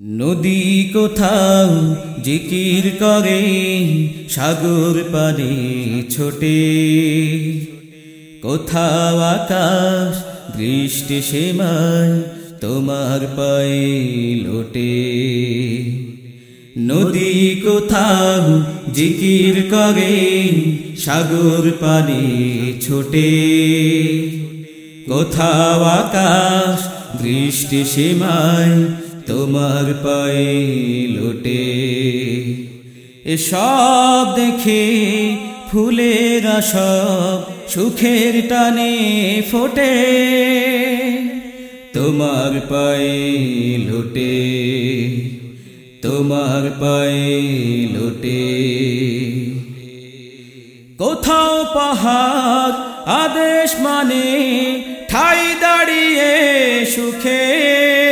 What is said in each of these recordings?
নদী কোথাও জিকির করে, সাগর পানে ছোটে। কোথাও আকাশ দৃষ্টি সীমায় তোমার পায়ে লোটে। নদী কোথাও জিকির করে, সাগর পানে ছোটে। কোথাও আকাশ দৃষ্টি সীমায় তোমার পায়ে লোটে। এসব দেখে ফুলেরা সব সুখের টানে ফোটে। তোমার পায়ে লোটে, তোমার পায়ে লোটে। কোথাও পাহাড় আদেশ মানে ঠাই দাঁড়িয়ে সুখে।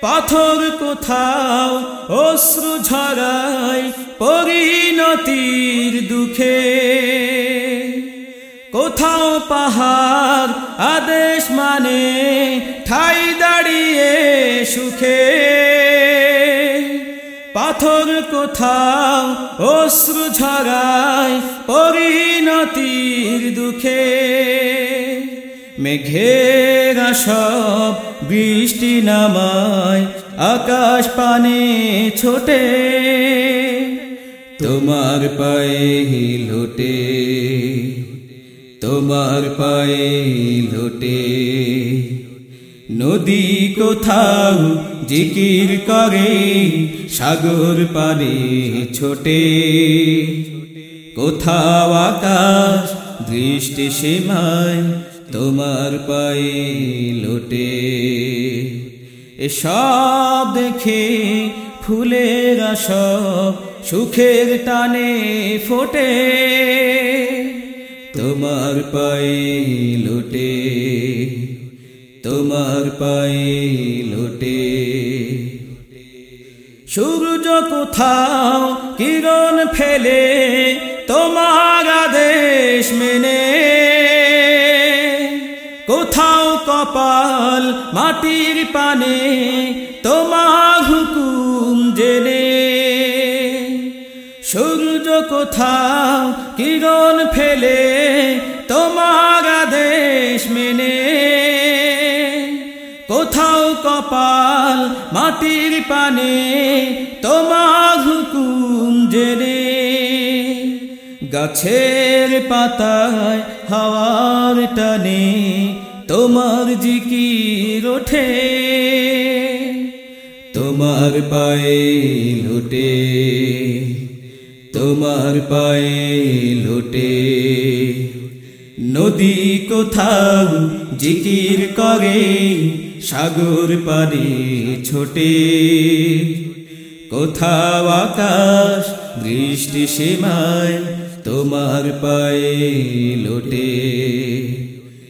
পাথর কোথাও অশ্রু ঝরাই পরিণতির দুঃখে। কোথাও পাহাড় আদেশ মানে ঠাই দাঁড়িয়ে সুখে। পাথর কোথাও অশ্রু ঝরাই পরিণতির দুঃখে। মেঘেরা সব বৃষ্টি নামায়, আকাশ পানে ছোটে। তোমার পায়ে লোটে তোমার পায়ে লোটে নদী কোথাও জিকির করে, সাগর পানে ছোটে। কোথাও আকাশ দৃষ্টি সীমায় তোমার পায়ে লোটে। এসব দেখে ফুলের সব সুখের টানে ফোটে। তোমার পায়ে লোটে, তোমার পায়ে লোটে। সূর্য কোথাও কিরণ ফেলে, তোমার আদেশ মেনে কোথাও কপাল মাটির পানে তোমার হুকুম জেনে। সূর্য কোথাও কিরণ ফেলে তোমার আদেশ মেনে। কোথাও কপাল মাটির পানে তোমার হুকুম জেনে। গাছের পাতায় হাওয়ার টানে তোমার জিকির ওঠে, তোমার পায়ে লোটে, তোমার পায়ে লোটে। নদী কোথাও জিকির করে, সাগর পারে ছোটে। কোথাও আকাশ দৃষ্টি সীমায় তোমার পায়ে লোটে।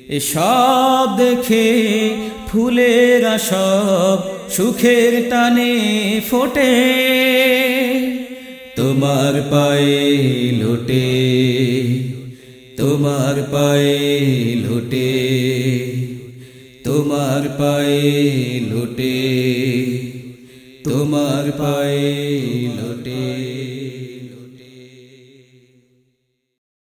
এসব দেখে ফুলেরা সব সুখের টানে ফোটে। তোমার পায়ে লোটে, তোমার পায়ে লোটে, তোমার পায়ে লোটে, তোমার পায়ে লোটে।